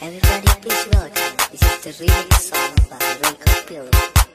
Everybody please welcome. This is the remix song by Rico Pillow.